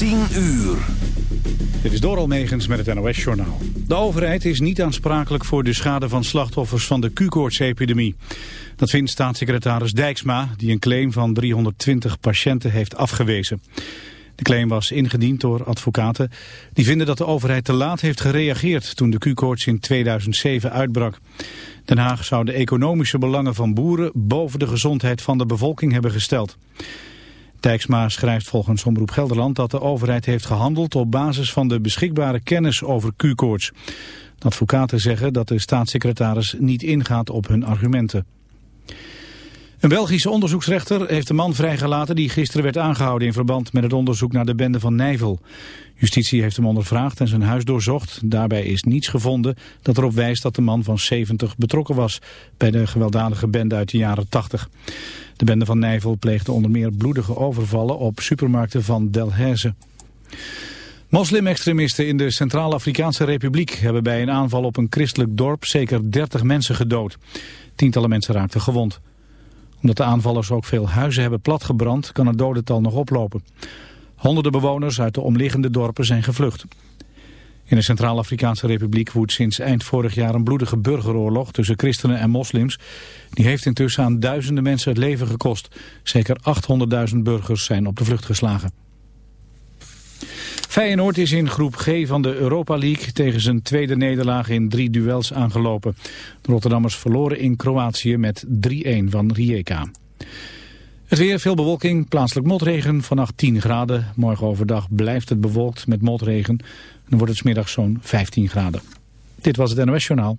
10 uur. Dit is Doral Megens met het NOS-journaal. De overheid is niet aansprakelijk voor de schade van slachtoffers van de Q-koortsepidemie. Dat vindt staatssecretaris Dijksma, die een claim van 320 patiënten heeft afgewezen. De claim was ingediend door advocaten die vinden dat de overheid te laat heeft gereageerd toen de Q-koorts in 2007 uitbrak. Den Haag zou de economische belangen van boeren boven de gezondheid van de bevolking hebben gesteld. Dijksma schrijft volgens Omroep Gelderland dat de overheid heeft gehandeld op basis van de beschikbare kennis over Q-koorts. Advocaten zeggen dat de staatssecretaris niet ingaat op hun argumenten. Een Belgische onderzoeksrechter heeft de man vrijgelaten die gisteren werd aangehouden in verband met het onderzoek naar de bende van Nijvel. Justitie heeft hem ondervraagd en zijn huis doorzocht. Daarbij is niets gevonden dat erop wijst dat de man van 70 betrokken was bij de gewelddadige bende uit de jaren 80. De bende van Nijvel pleegde onder meer bloedige overvallen op supermarkten van Delhaize. Moslim-extremisten in de Centraal-Afrikaanse Republiek hebben bij een aanval op een christelijk dorp zeker 30 mensen gedood. Tientallen mensen raakten gewond omdat de aanvallers ook veel huizen hebben platgebrand, kan het dodental nog oplopen. Honderden bewoners uit de omliggende dorpen zijn gevlucht. In de Centraal-Afrikaanse Republiek woedt sinds eind vorig jaar een bloedige burgeroorlog tussen christenen en moslims. Die heeft intussen aan duizenden mensen het leven gekost. Zeker 800.000 burgers zijn op de vlucht geslagen. Feyenoord is in groep G van de Europa League tegen zijn tweede nederlaag in drie duels aangelopen. De Rotterdammers verloren in Kroatië met 3-1 van Rijeka. Het weer, veel bewolking, plaatselijk motregen, vannacht 10 graden. Morgen overdag blijft het bewolkt met motregen. Dan wordt het smiddag zo'n 15 graden. Dit was het NOS Journaal.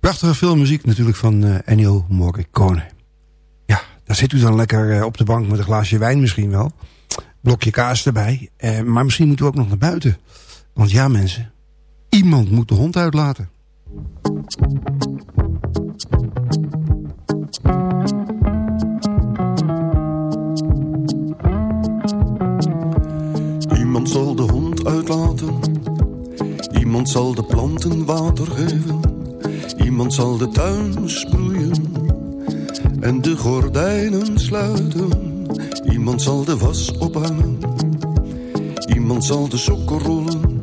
Prachtige filmmuziek natuurlijk van uh, Ennio Morricone. Ja, daar zit u dan lekker uh, op de bank met een glaasje wijn misschien wel. Blokje kaas erbij. Uh, maar misschien moet u ook nog naar buiten. Want ja mensen, iemand moet de hond uitlaten. Iemand zal de hond uitlaten. Iemand zal de planten water geven. Iemand zal de tuin sproeien. En de gordijnen sluiten. Iemand zal de was ophangen. Iemand zal de sokken rollen.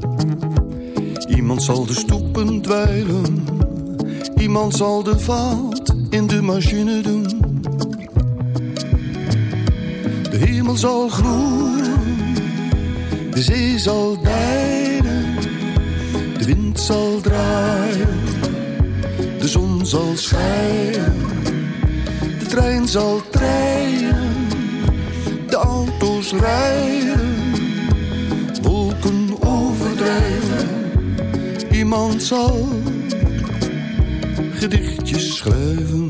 Iemand zal de stoepen dweilen. Iemand zal de vaat in de machine doen. De hemel zal groeien de zee zal wind zal draaien, de zon zal schijnen, de trein zal treinen, de auto's rijden, wolken overdrijven. Iemand zal gedichtjes schrijven.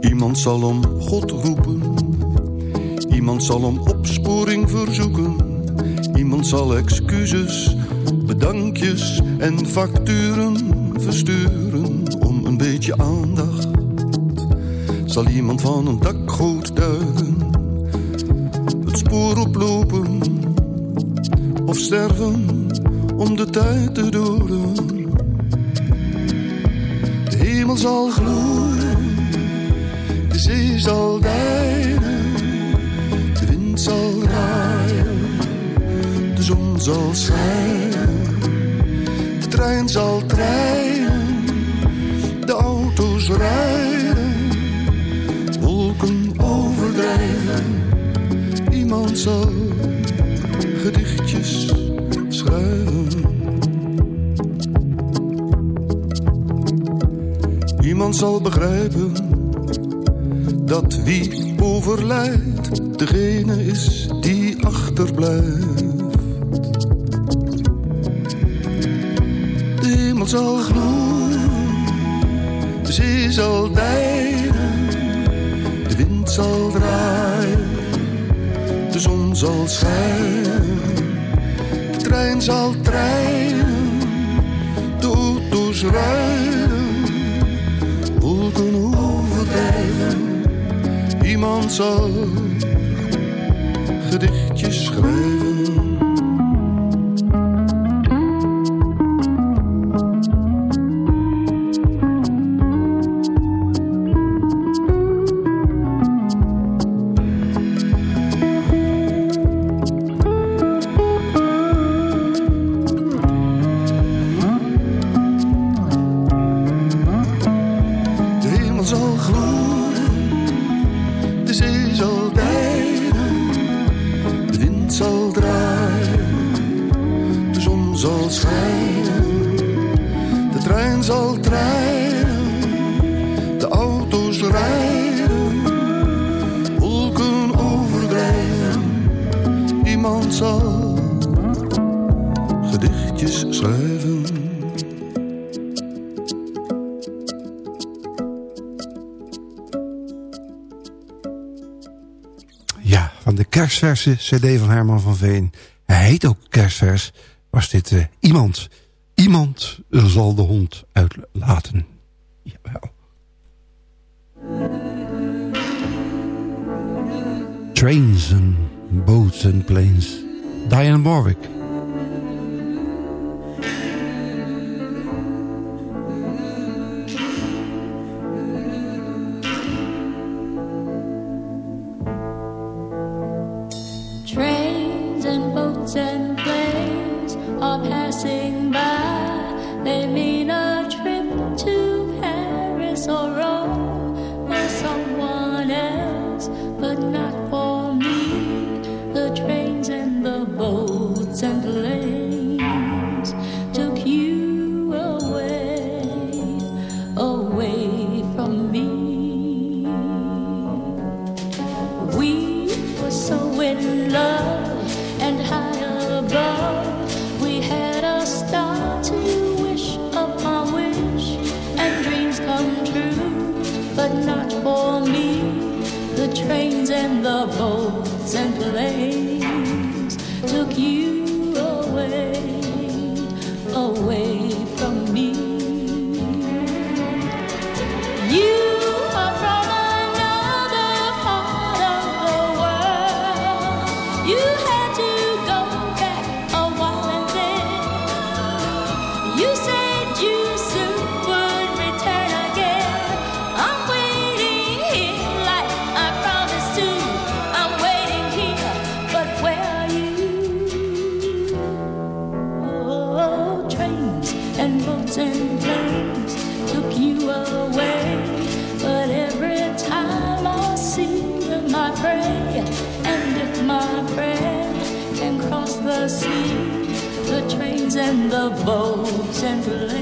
Iemand zal om God roepen Iemand zal om opsporing verzoeken. Iemand zal excuses, bedankjes en facturen versturen om een beetje aandacht. Zal iemand van een dakgoot duiken, het spoor oplopen of sterven om de tijd te doden. De hemel zal gloeien, de zee zal dijnen zal draaien, de zal schijnen, de trein zal treinen, de auto's rijden, wolken overdrijven, iemand zal gedichtjes schrijven. Iemand zal begrijpen dat wie overlijdt degene is die achterblijft. Zal gloeien, de zee zal de wind zal draaien, de zon zal schijnen, de trein zal treinen, de auto's rijden, wolken overdrijven, iemand zal gedichtjes schrijven. Kerstverse cd van Herman van Veen. Hij heet ook kerstvers. Was dit uh, iemand. Iemand zal de hond uitlaten. Jawel. Trains and boats and planes. Diane Warwick. the boats and play.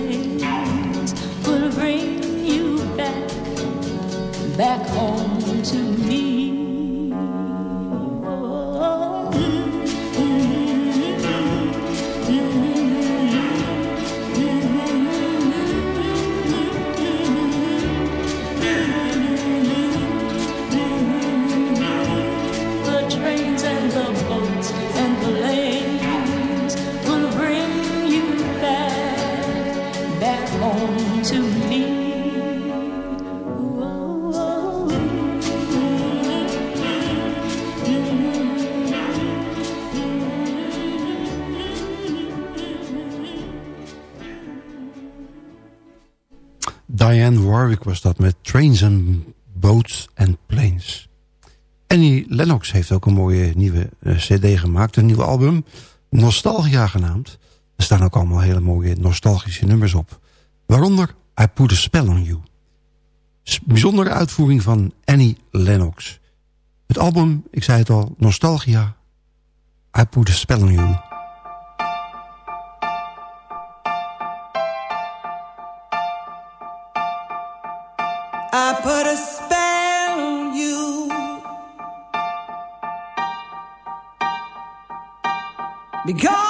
Was dat met Trains and Boats and Planes. Annie Lennox heeft ook een mooie nieuwe eh, cd gemaakt. Een nieuw album, Nostalgia genaamd. Er staan ook allemaal hele mooie nostalgische nummers op. Waaronder I Put a Spell on You. Bijzondere uitvoering van Annie Lennox. Het album, ik zei het al, Nostalgia. I Put a Spell on You. Because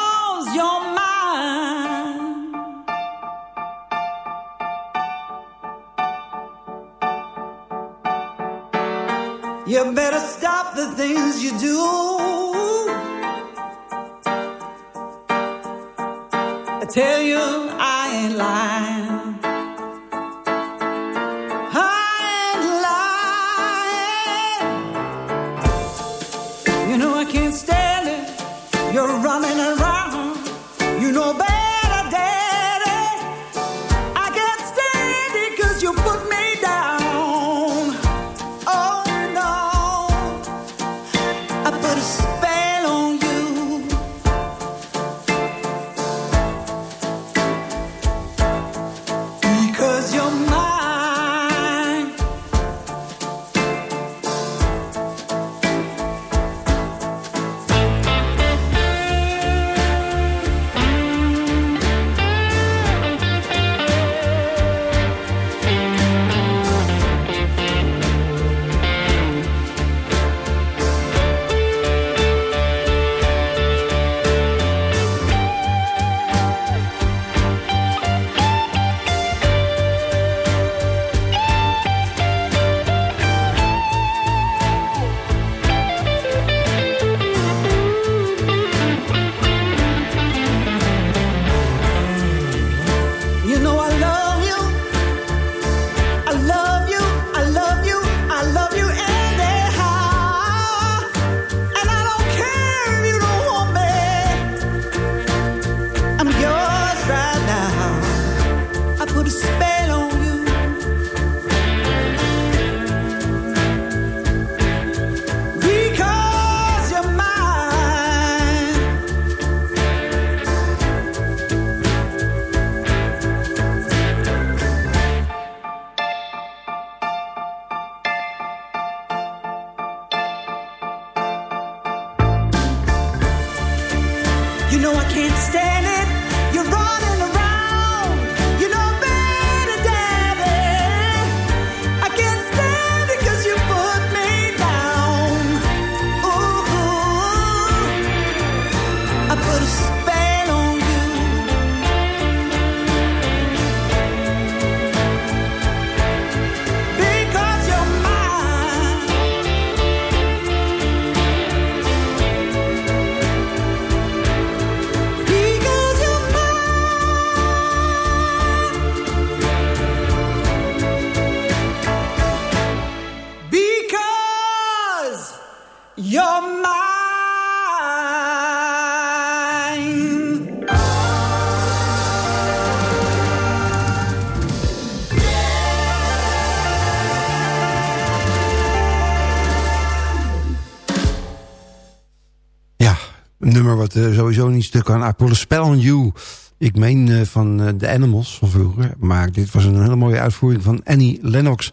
sowieso niet stuk kan. I put a spell on you. Ik meen uh, van uh, The Animals van vroeger. Maar dit was een hele mooie uitvoering van Annie Lennox.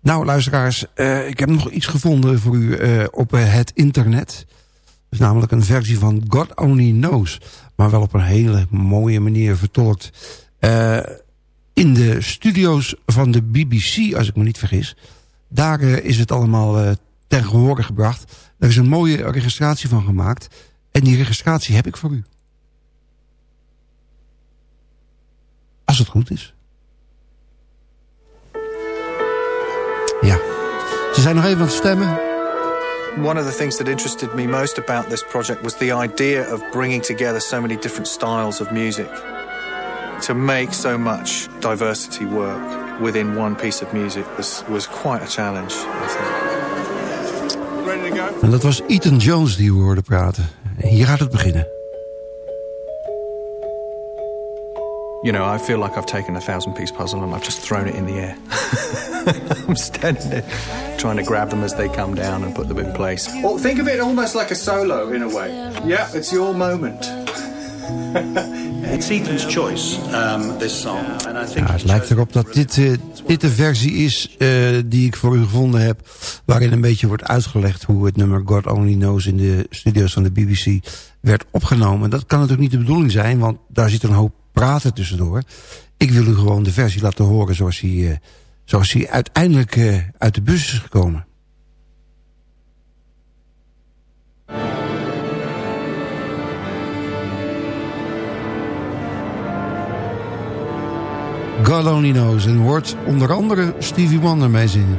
Nou, luisteraars, ik heb nog iets gevonden voor u op het internet. Dat is namelijk een versie van God Only Knows. Maar wel op een hele mooie manier vertolkt. in de studio's van de BBC, als ik me niet vergis. Daar is het allemaal ten gehore gebracht. Er is een mooie registratie van gemaakt. En die registratie heb ik voor u. Als het goed is. Ja. Ze zijn nog even aan het stemmen. One of the things that interested me most about this project was the idea of bringing together so many different styles of music. To make so much diversity work within one piece of music was, was quite a challenge, I think. Ready to go? En dat was Ethan Jones die we hoorden praten. Hier gaat het beginnen. You know, I feel like I've taken a thousand piece puzzle and I've just thrown it in the air. I'm standing there trying to grab them as they come down and put them in place. Well, think of it almost like a solo in a way. Yeah, it's your moment. It's Ethan's choice, um, this song. And I think ja, het lijkt erop dat dit, uh, dit de versie is uh, die ik voor u gevonden heb... waarin een beetje wordt uitgelegd hoe het nummer God Only Knows... in de studio's van de BBC werd opgenomen. Dat kan natuurlijk niet de bedoeling zijn, want daar zit een hoop praten tussendoor. Ik wil u gewoon de versie laten horen zoals hij, uh, zoals hij uiteindelijk uit de bus is gekomen. God Knows. En hoort onder andere Stevie Wonder mee zingen.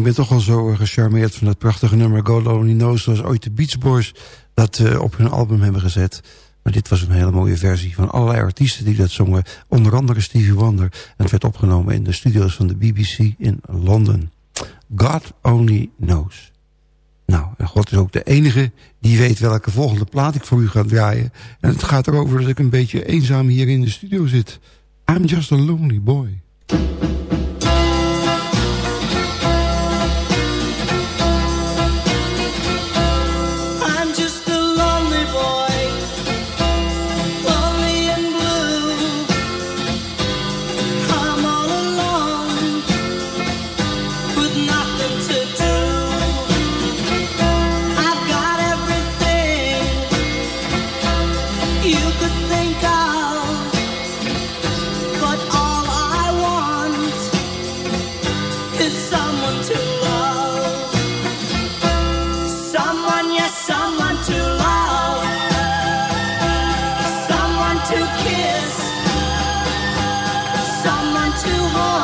Ik ben toch wel zo gecharmeerd van dat prachtige nummer God Only Knows... zoals ooit de Beach Boys dat uh, op hun album hebben gezet. Maar dit was een hele mooie versie van allerlei artiesten die dat zongen. Onder andere Stevie Wonder. En het werd opgenomen in de studio's van de BBC in Londen. God Only Knows. Nou, en God is ook de enige die weet welke volgende plaat ik voor u ga draaien. En het gaat erover dat ik een beetje eenzaam hier in de studio zit. I'm just a lonely boy. too hard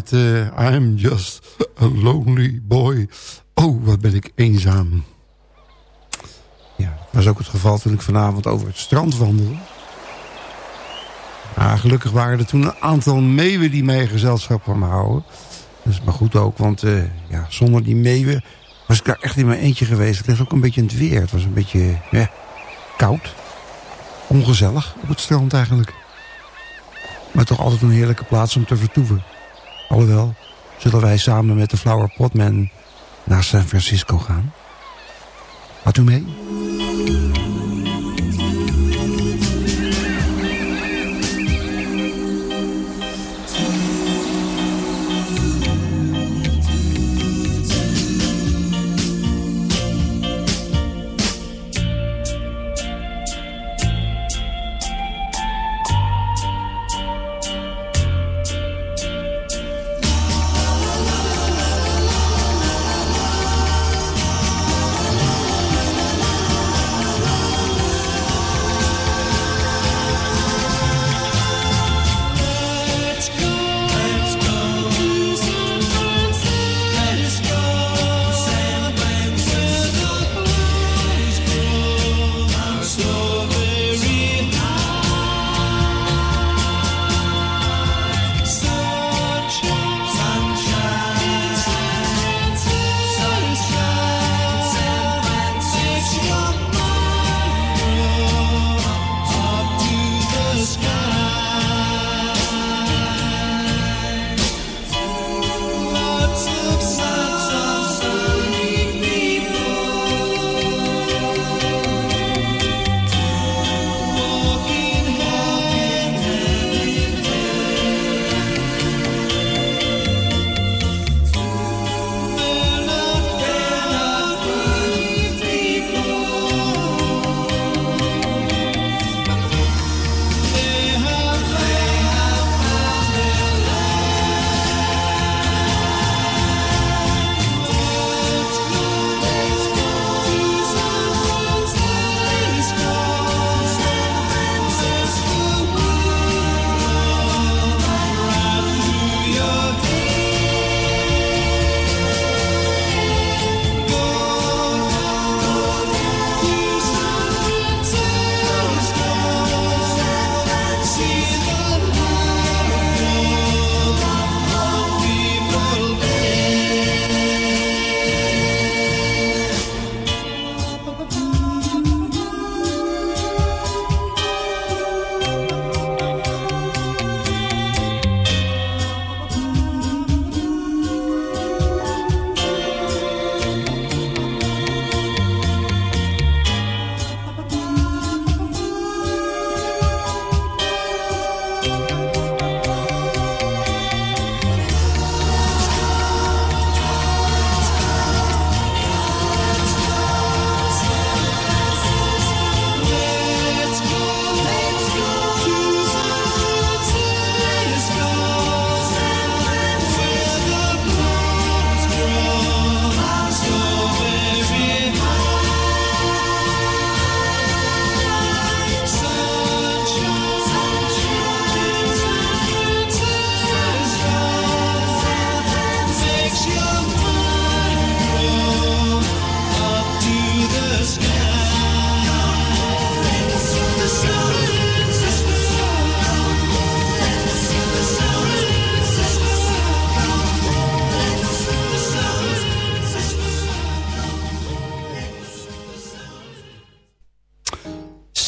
met uh, I'm just a lonely boy. Oh, wat ben ik eenzaam. Ja, dat was ook het geval toen ik vanavond over het strand wandelde. Gelukkig waren er toen een aantal meeuwen die mij gezelschap kwamen houden. Dat is maar goed ook, want uh, ja, zonder die meeuwen was ik daar echt in mijn eentje geweest. Het ligt ook een beetje in het weer. Het was een beetje koud. Ongezellig op het strand eigenlijk. Maar toch altijd een heerlijke plaats om te vertoeven. Alhoewel, zullen wij samen met de Flower Potman naar San Francisco gaan? Gaat u mee?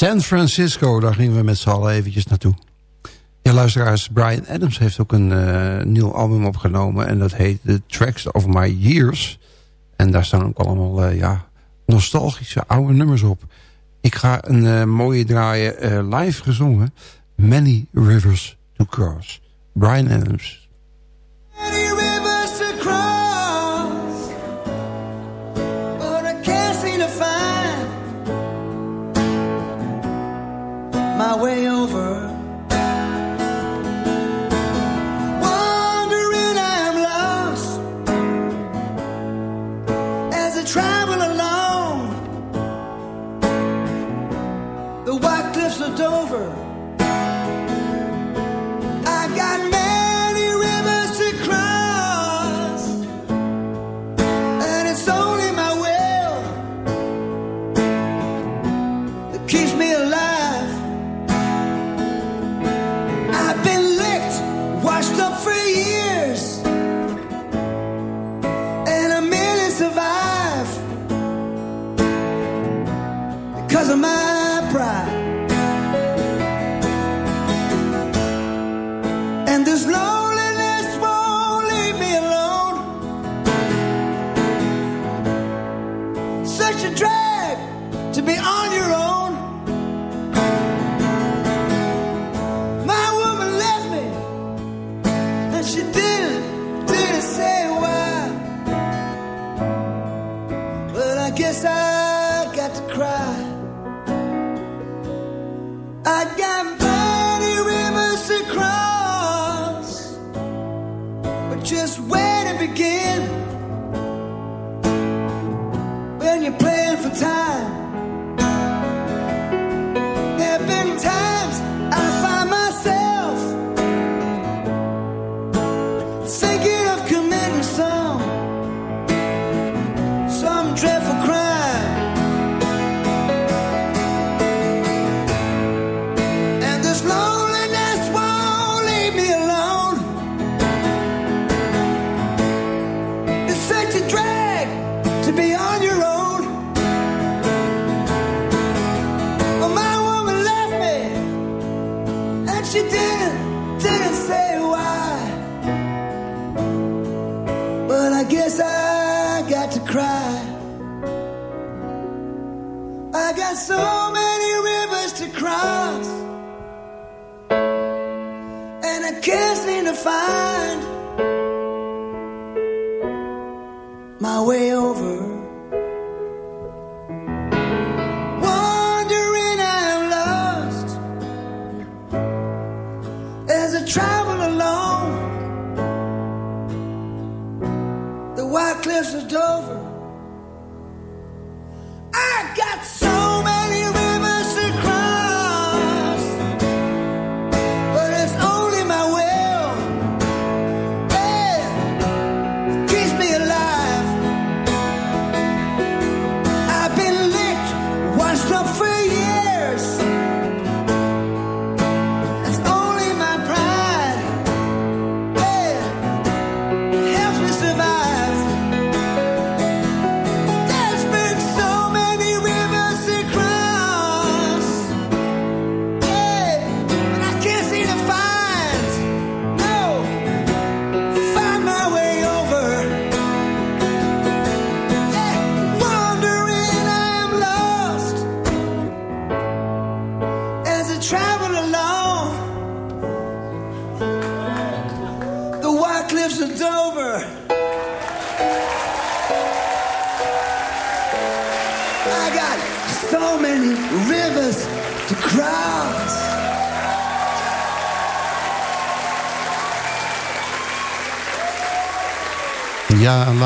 San Francisco, daar gingen we met z'n allen eventjes naartoe. Ja, luisteraars, Brian Adams heeft ook een eh, nieuw album opgenomen... en dat heet The Tracks of My Years. En daar staan ook allemaal eh, ja, nostalgische oude nummers op. Ik ga een eh, mooie draaien live gezongen. Many Rivers to Cross. Brian Adams, my way over.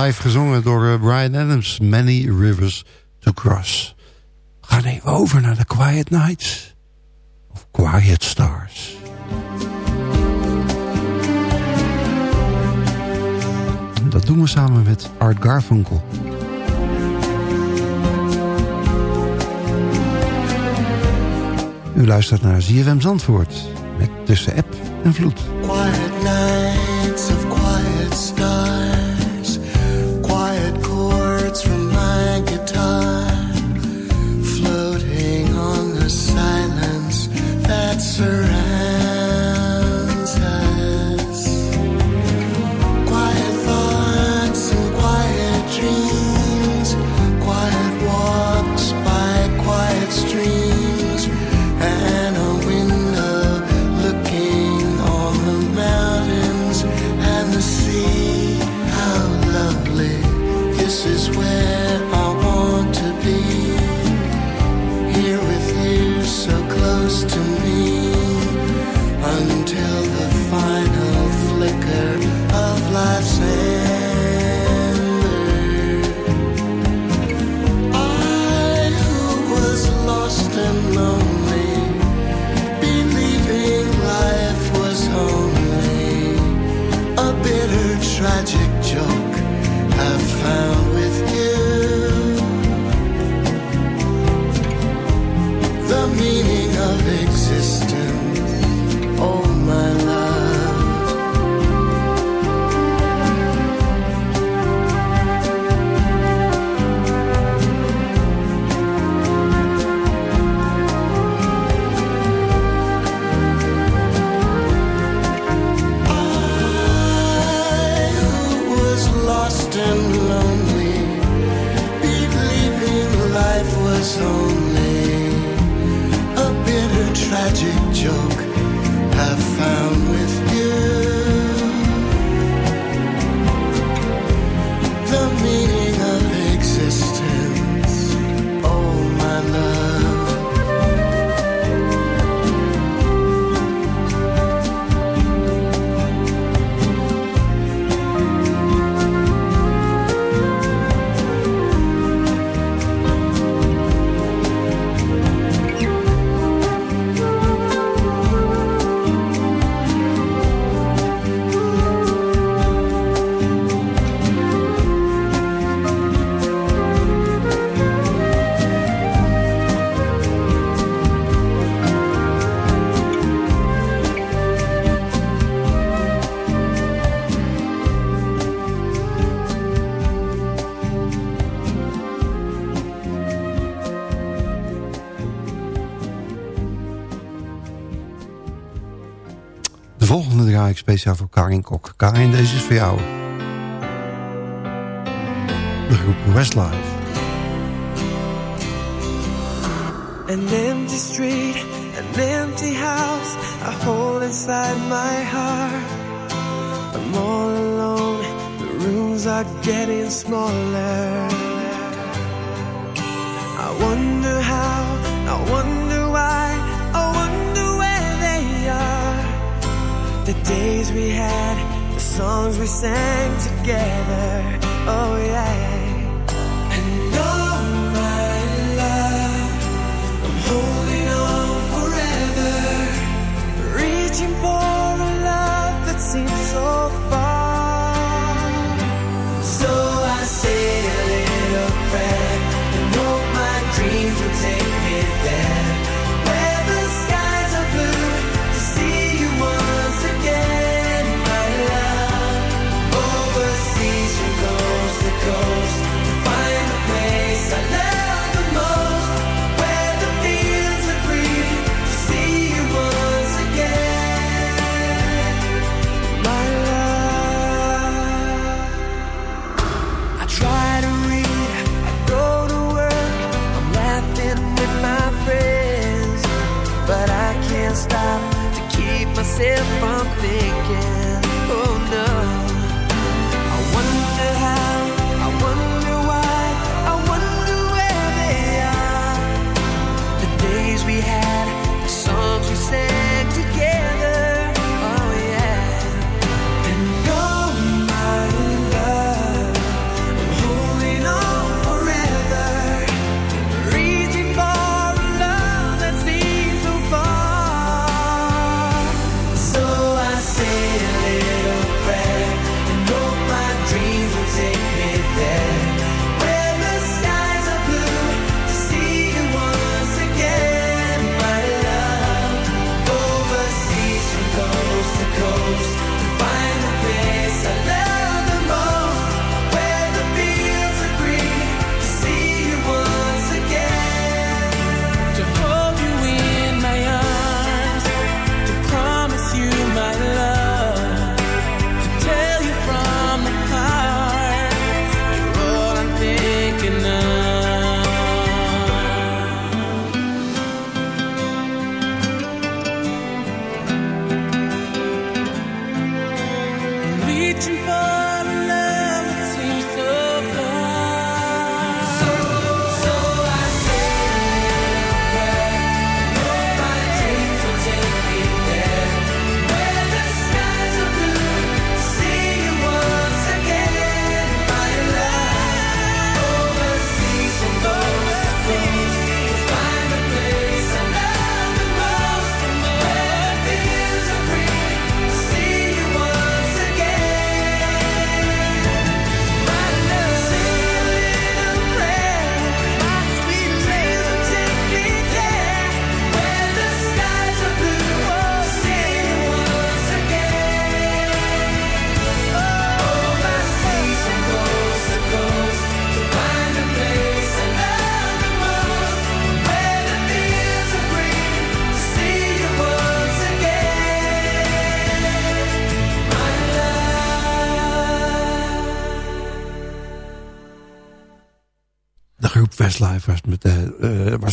live gezongen door eh, Brian Adams. Many Rivers to Cross. We gaan even over naar de Quiet Nights. Of Quiet Stars. Dat doen we samen met Art Garfunkel. U luistert naar ZFM Zandvoort. Met tussen app en vloed. speciaal voor Karin Kok. Karin, deze is voor jou. De groep Westlife. An empty street, an empty house, a hole inside my heart. I'm all alone, the rooms are getting smaller. I wonder how, I wonder days we had, the songs we sang together. Oh yeah. And all my love, I'm holding on forever, reaching for a love that seems so far. So I say a little prayer and hope my dreams will take. big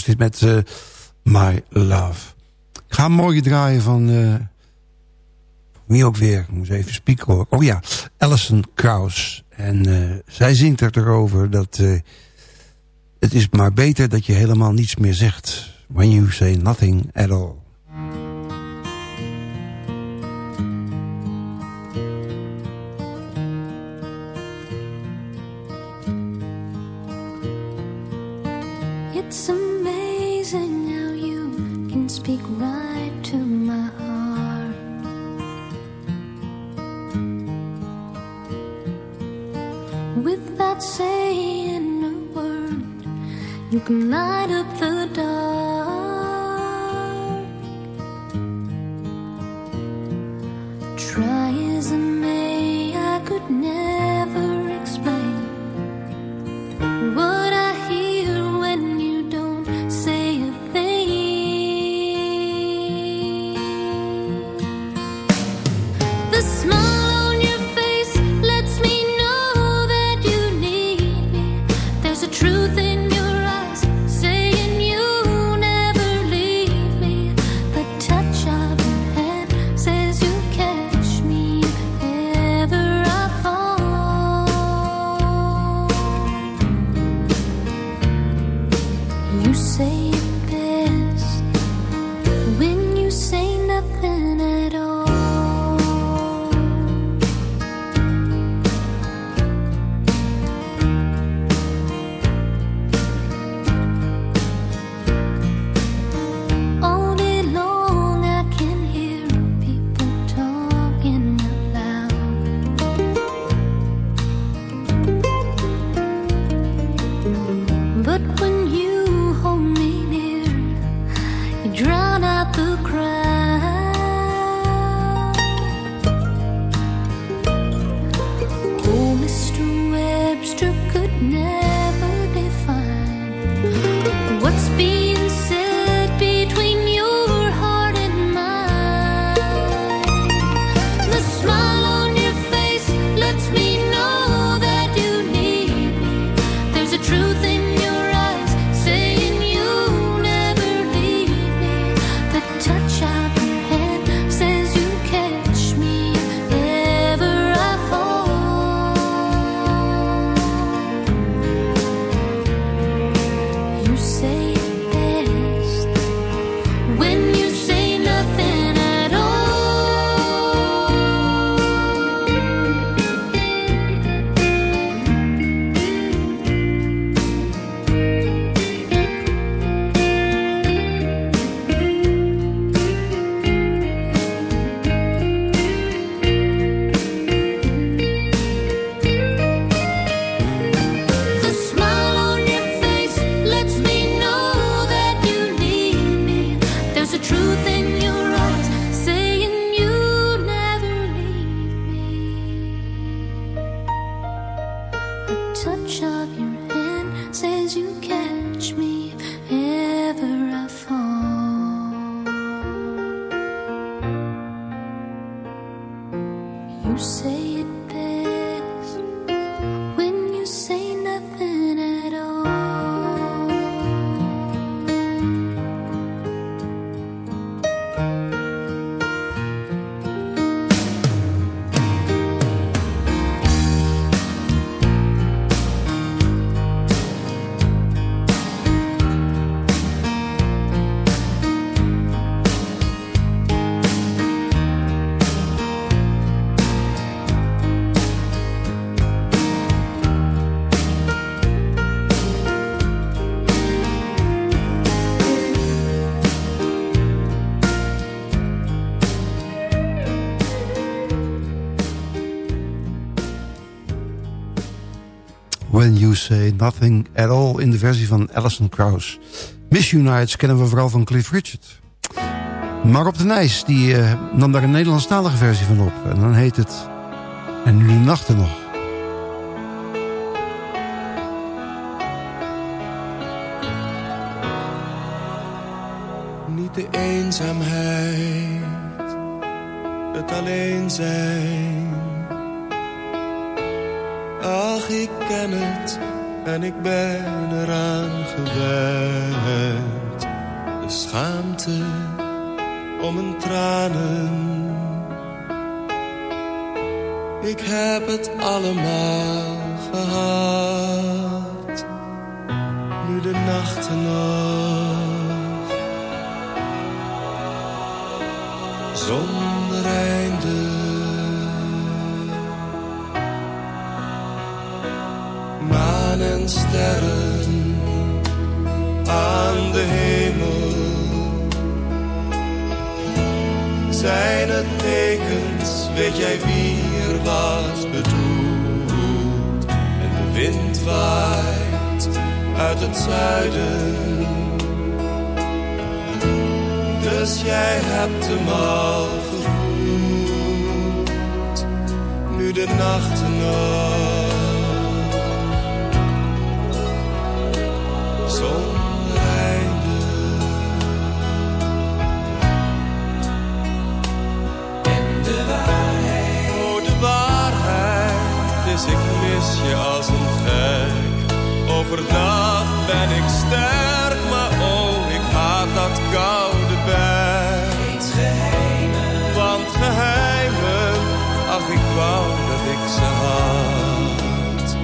is met eh, My Love. Ik ga een mooie draaien van... Eh, wie ook weer? Ik moest even spieken hoor. Oh ja, Alison Krauss. En eh, zij zingt er erover dat... het is maar beter dat je helemaal niets meer zegt. When you say nothing at all. Nothing At All in de versie van Alison Krauss. Miss Unites kennen we vooral van Cliff Richard. Maar op de Nijs die, eh, nam daar een Nederlandstalige versie van op. En dan heet het... En nu de nachten nog. Niet de eenzaamheid, het alleen zijn. Ach, ik ken het en ik ben eraan gewend. De schaamte om mijn tranen. Ik heb het allemaal gehad. Nu de nachten nog. zonder einde. Maan en sterren aan de hemel zijn het tekens, weet jij wie er was bedoeld. En de wind waait uit het zuiden. Dus jij hebt hem al gevoeld, nu de nachten nog. Zonder. En de waarheid. Oh, de waarheid is ik mis je als een gek. Overdag ben ik sterk, maar oh, ik haat dat koude bed. Geheimen. Want geheimen, ach ik wou dat ik ze had.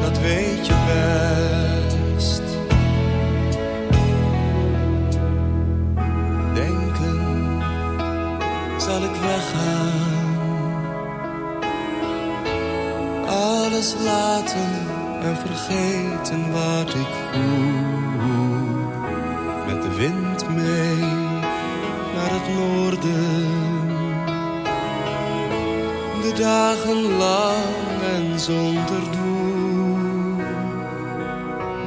Dat weet je best. Alles laten en vergeten wat ik voel met de wind mee naar het noorden. De dagen lang en zonder doel,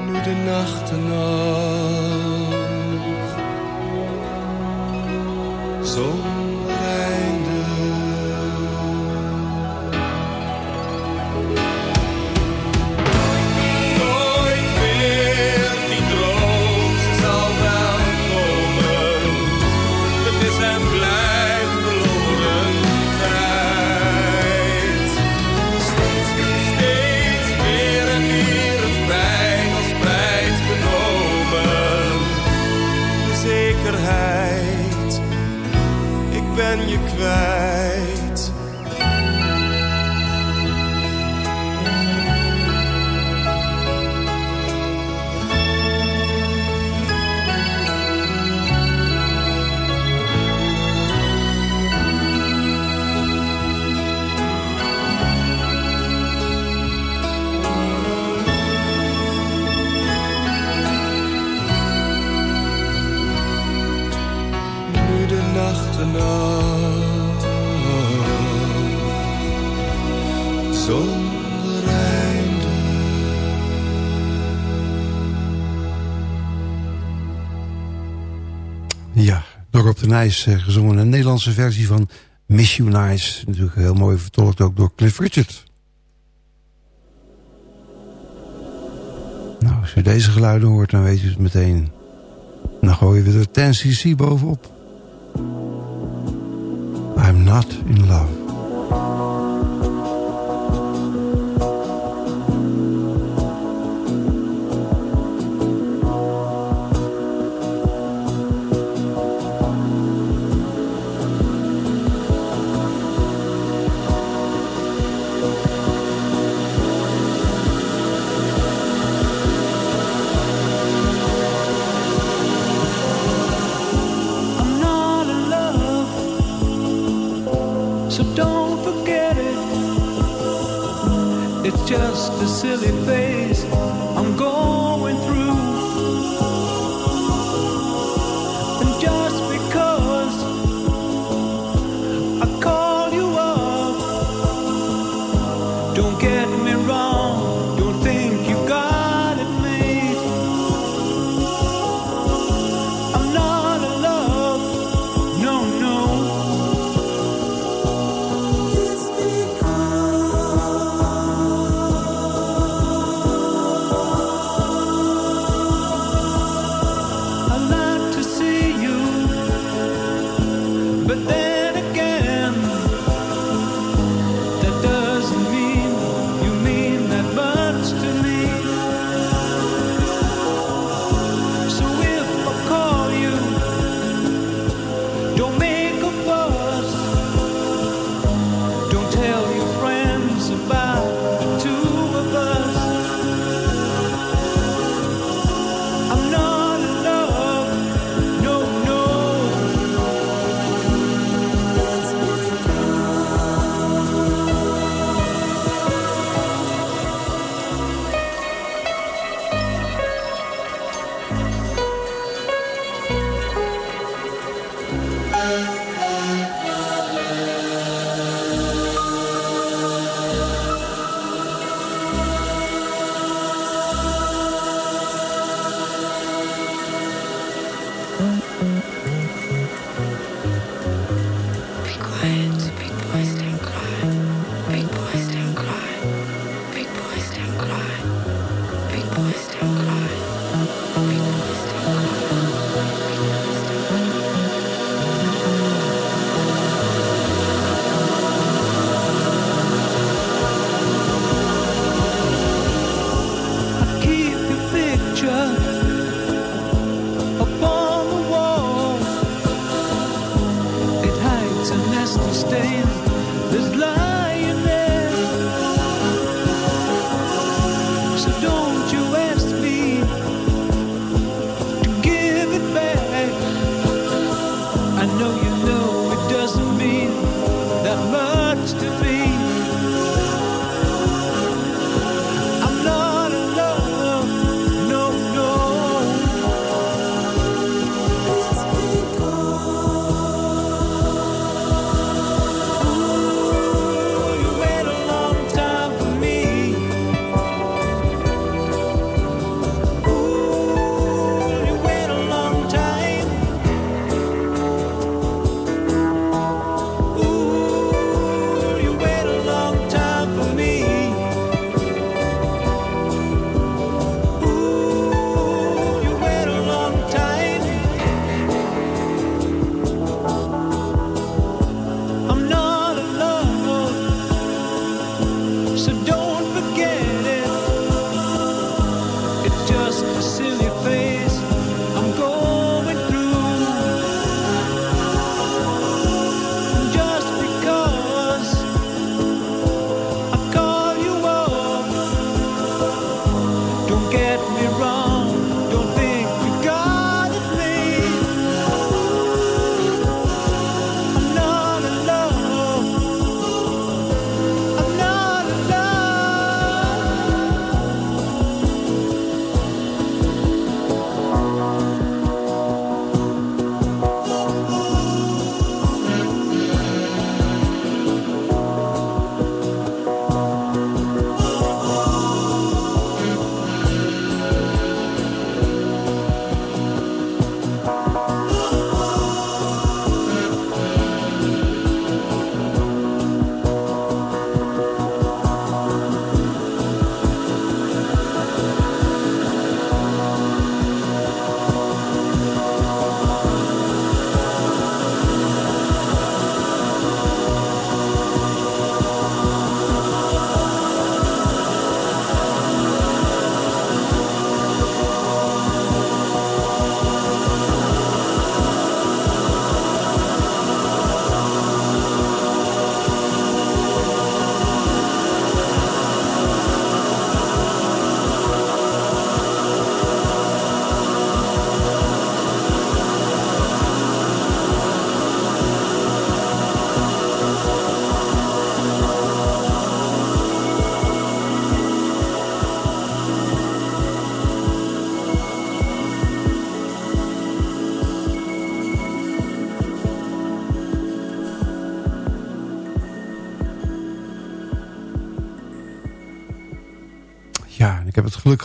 nu de nachten nog. Zonder Nijs eh, gezongen een Nederlandse versie van Miss Nice. Natuurlijk heel mooi vertolkt ook door Cliff Richard. Nou, als je deze geluiden hoort, dan weet je het meteen. Dan gooien we er 10cc bovenop. I'm not in love. Just a silly phase Mm-hmm.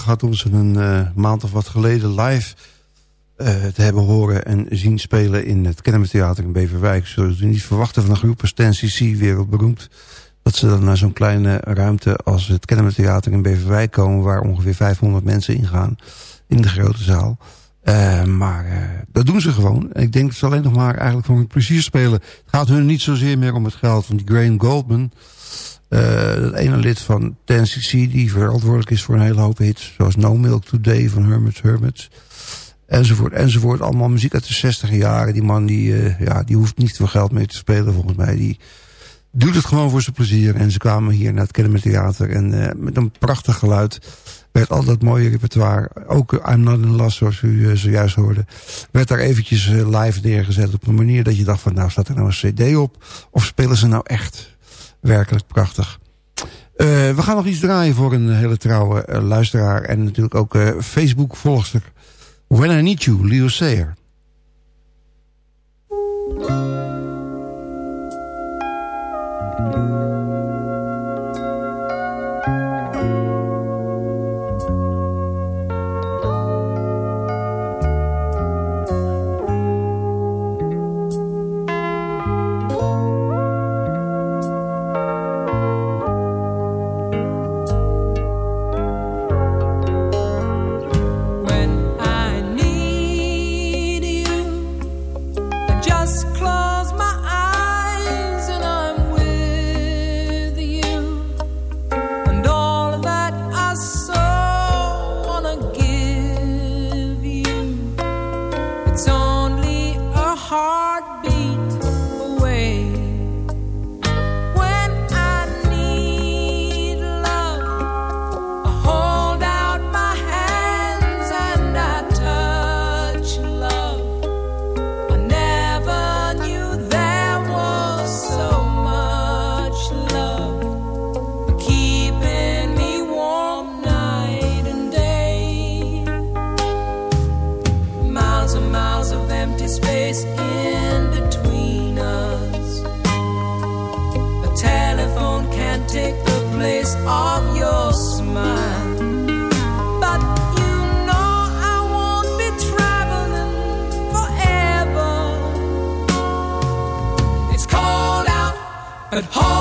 Gehad om ze een eh, maand of wat geleden live eh, te hebben horen en zien spelen in het Kennemer Theater in Beverwijk. Zullen ze niet verwachten van een groep als CC wereldberoemd. Dat ze dan naar zo'n kleine ruimte als het Kennemer Theater in Beverwijk komen... waar ongeveer 500 mensen ingaan in de grote zaal. Eh, maar dat doen ze gewoon. Ik denk dat ze alleen nog maar eigenlijk voor hun plezier spelen. Het gaat hun niet zozeer meer om het geld. Want die Graham Goldman, het ene lid van 10cc... die verantwoordelijk is voor een hele hoop hits... zoals No Milk Today van Hermits Hermits... enzovoort, enzovoort. Allemaal muziek uit de 60 jaren. Die man die, uh, ja, die hoeft niet veel geld mee te spelen volgens mij. Die doet het gewoon voor zijn plezier. En ze kwamen hier naar het Kennemer Theater. En uh, met een prachtig geluid werd al dat mooie repertoire. Ook I'm Not In Last, zoals u zojuist hoorde. Werd daar eventjes live neergezet op een manier dat je dacht van... nou staat er nou een cd op? Of spelen ze nou echt? Werkelijk prachtig. Uh, we gaan nog iets draaien voor een hele trouwe uh, luisteraar. En natuurlijk ook uh, Facebook-volgster. When I Need You, Leo Sayer. at home.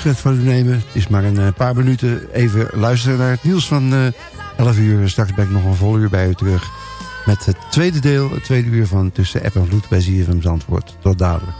Van nemen. Het is maar een eh, paar minuten. Even luisteren naar het nieuws van eh 11 uur. Straks ben ik nog een vol uur bij u terug. Met het tweede deel, het tweede uur van Tussen App en Vloed bij ZFM Zandvoort. Tot dadelijk.